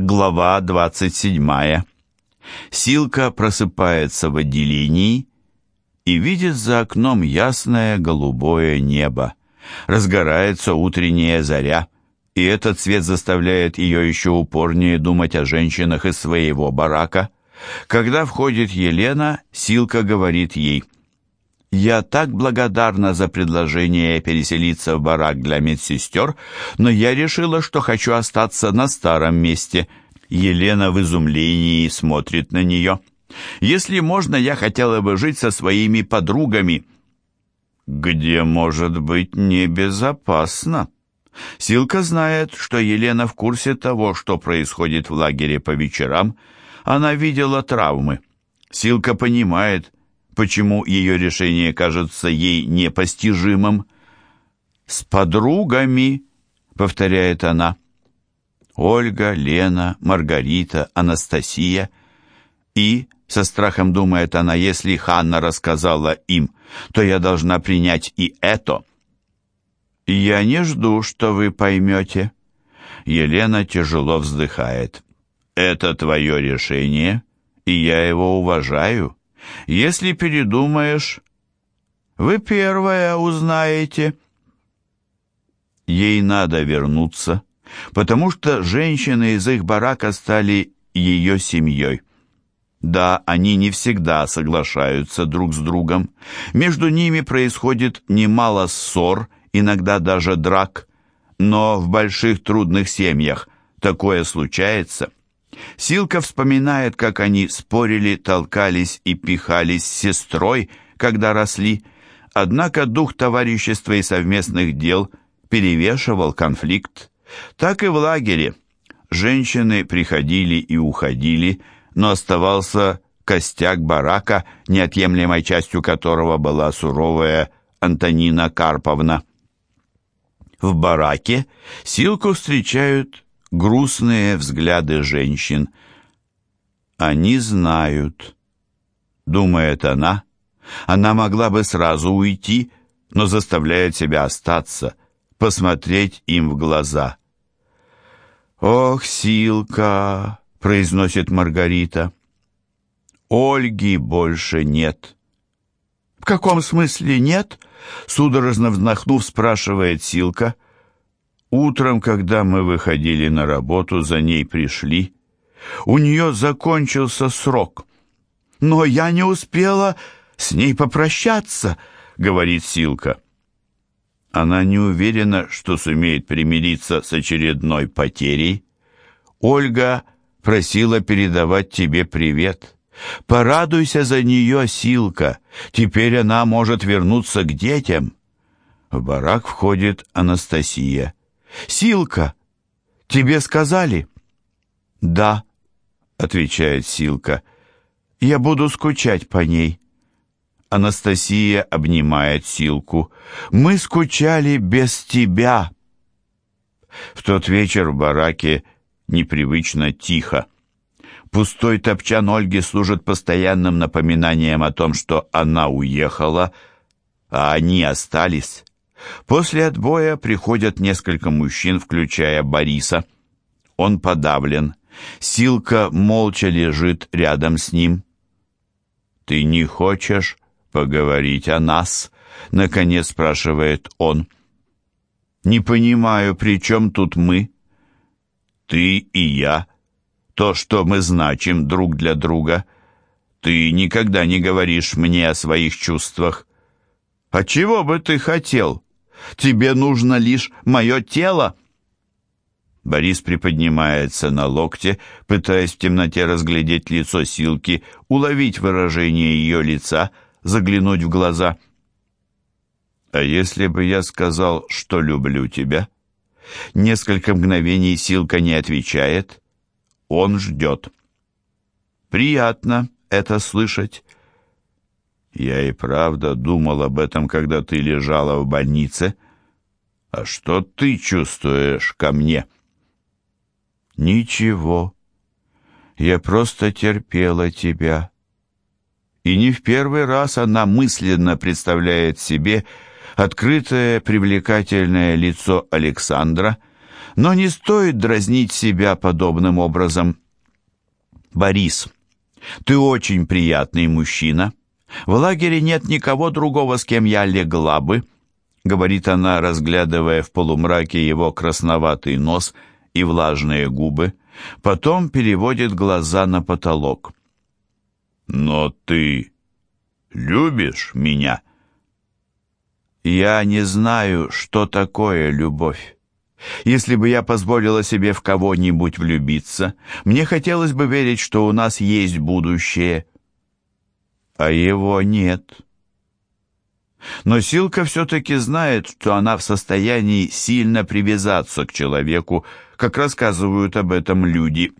Глава 27. Силка просыпается в отделении и видит за окном ясное голубое небо. Разгорается утренняя заря, и этот цвет заставляет ее еще упорнее думать о женщинах из своего барака. Когда входит Елена, Силка говорит ей – я так благодарна за предложение переселиться в барак для медсестер, но я решила, что хочу остаться на старом месте. Елена в изумлении смотрит на нее. Если можно, я хотела бы жить со своими подругами. Где может быть небезопасно? Силка знает, что Елена в курсе того, что происходит в лагере по вечерам. Она видела травмы. Силка понимает, почему ее решение кажется ей непостижимым. «С подругами», — повторяет она. Ольга, Лена, Маргарита, Анастасия. И, со страхом думает она, если Ханна рассказала им, то я должна принять и это. «Я не жду, что вы поймете». Елена тяжело вздыхает. «Это твое решение, и я его уважаю. Если передумаешь, вы первая узнаете. Ей надо вернуться, потому что женщины из их барака стали ее семьей. Да, они не всегда соглашаются друг с другом. Между ними происходит немало ссор, иногда даже драк. Но в больших трудных семьях такое случается. Силка вспоминает, как они спорили, толкались и пихались с сестрой, когда росли, однако дух товарищества и совместных дел перевешивал конфликт. Так и в лагере. Женщины приходили и уходили, но оставался костяк барака, неотъемлемой частью которого была суровая Антонина Карповна. В бараке Силку встречают грустные взгляды женщин. «Они знают», — думает она. Она могла бы сразу уйти, но заставляет себя остаться, посмотреть им в глаза. «Ох, Силка!» — произносит Маргарита. «Ольги больше нет». «В каком смысле нет?» — судорожно вздохнув, спрашивает Силка. «Силка». Утром, когда мы выходили на работу, за ней пришли. У нее закончился срок. Но я не успела с ней попрощаться, говорит Силка. Она не уверена, что сумеет примириться с очередной потерей. Ольга просила передавать тебе привет. Порадуйся за нее, Силка. Теперь она может вернуться к детям. В барак входит Анастасия. «Силка, тебе сказали?» «Да», — отвечает Силка, — «я буду скучать по ней». Анастасия обнимает Силку. «Мы скучали без тебя». В тот вечер в бараке непривычно тихо. Пустой топчан Ольги служит постоянным напоминанием о том, что она уехала, а они остались. После отбоя приходят несколько мужчин, включая Бориса. Он подавлен. Силка молча лежит рядом с ним. «Ты не хочешь поговорить о нас?» — наконец спрашивает он. «Не понимаю, при чем тут мы?» «Ты и я. То, что мы значим друг для друга. Ты никогда не говоришь мне о своих чувствах. А чего бы ты хотел?» Тебе нужно лишь мое тело». Борис приподнимается на локте, пытаясь в темноте разглядеть лицо Силки, уловить выражение ее лица, заглянуть в глаза. «А если бы я сказал, что люблю тебя?» Несколько мгновений Силка не отвечает. Он ждет. «Приятно это слышать. Я и правда думал об этом, когда ты лежала в больнице. А что ты чувствуешь ко мне? Ничего. Я просто терпела тебя. И не в первый раз она мысленно представляет себе открытое привлекательное лицо Александра, Но не стоит дразнить себя подобным образом. Борис, ты очень приятный мужчина. В лагере нет никого другого, с кем я легла бы, говорит она, разглядывая в полумраке его красноватый нос и влажные губы. Потом переводит глаза на потолок. «Но ты любишь меня?» «Я не знаю, что такое любовь. Если бы я позволила себе в кого-нибудь влюбиться, мне хотелось бы верить, что у нас есть будущее. А его нет». Но Силка все-таки знает, что она в состоянии сильно привязаться к человеку, как рассказывают об этом люди.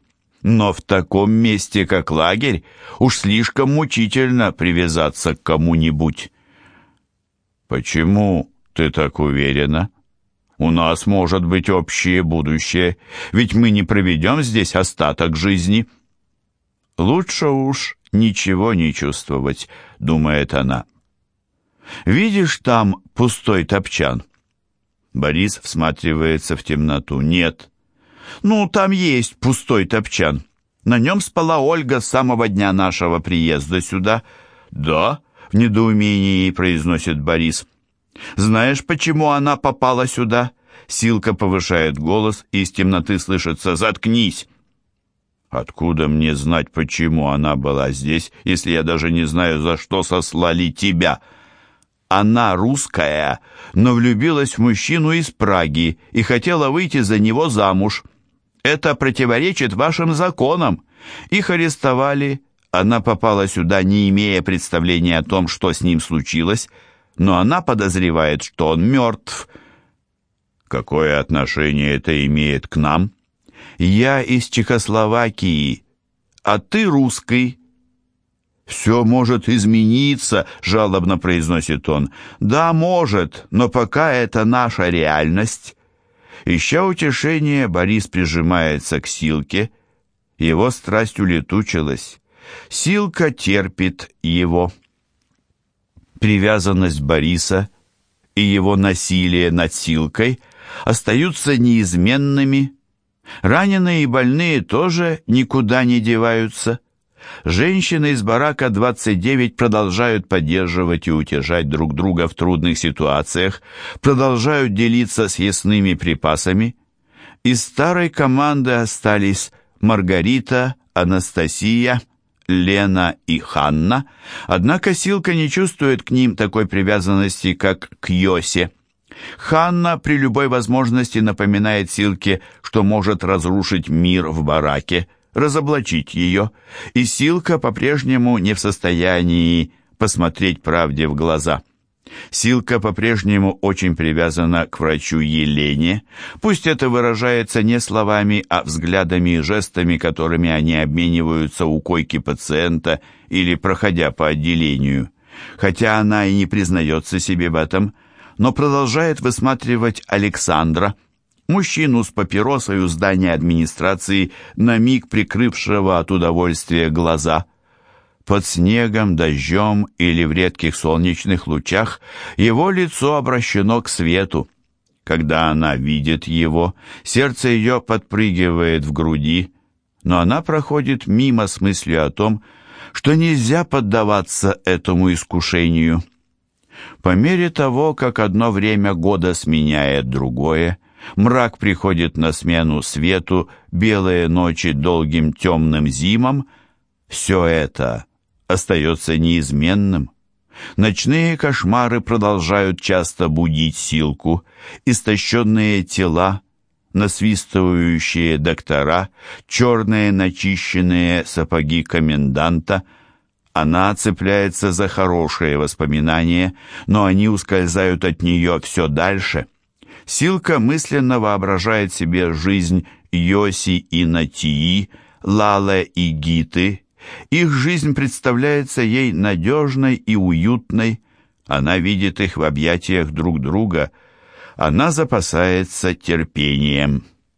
Но в таком месте, как лагерь, уж слишком мучительно привязаться к кому-нибудь. «Почему ты так уверена? У нас может быть общее будущее, ведь мы не проведем здесь остаток жизни». «Лучше уж ничего не чувствовать», — думает она. «Видишь там пустой топчан?» Борис всматривается в темноту. «Нет». «Ну, там есть пустой топчан. На нем спала Ольга с самого дня нашего приезда сюда». «Да?» — в недоумении произносит Борис. «Знаешь, почему она попала сюда?» Силка повышает голос, и из темноты слышится «Заткнись!» «Откуда мне знать, почему она была здесь, если я даже не знаю, за что сослали тебя?» Она русская, но влюбилась в мужчину из Праги и хотела выйти за него замуж. Это противоречит вашим законам. Их арестовали. Она попала сюда, не имея представления о том, что с ним случилось, но она подозревает, что он мертв. Какое отношение это имеет к нам? Я из Чехословакии, а ты русский. «Все может измениться», — жалобно произносит он. «Да, может, но пока это наша реальность». Ища утешения, Борис прижимается к Силке. Его страсть улетучилась. Силка терпит его. Привязанность Бориса и его насилие над Силкой остаются неизменными. Раненые и больные тоже никуда не деваются. Женщины из барака 29 продолжают поддерживать и утешать друг друга в трудных ситуациях, продолжают делиться съестными припасами. Из старой команды остались Маргарита, Анастасия, Лена и Ханна, однако Силка не чувствует к ним такой привязанности, как к Йосе. Ханна при любой возможности напоминает Силке, что может разрушить мир в бараке – разоблачить ее, и Силка по-прежнему не в состоянии посмотреть правде в глаза. Силка по-прежнему очень привязана к врачу Елене, пусть это выражается не словами, а взглядами и жестами, которыми они обмениваются у койки пациента или проходя по отделению. Хотя она и не признается себе в этом, но продолжает высматривать Александра – мужчину с папиросой у здания администрации, на миг прикрывшего от удовольствия глаза. Под снегом, дождем или в редких солнечных лучах его лицо обращено к свету. Когда она видит его, сердце ее подпрыгивает в груди, но она проходит мимо с мыслью о том, что нельзя поддаваться этому искушению. По мере того, как одно время года сменяет другое, Мрак приходит на смену свету, белые ночи долгим темным зимам. Все это остается неизменным. Ночные кошмары продолжают часто будить силку, истощенные тела, насвистывающие доктора, черные начищенные сапоги коменданта. Она цепляется за хорошие воспоминания, но они ускользают от нее все дальше — Силка мысленно воображает себе жизнь Йоси и Натии, Лале и Гиты. Их жизнь представляется ей надежной и уютной. Она видит их в объятиях друг друга. Она запасается терпением.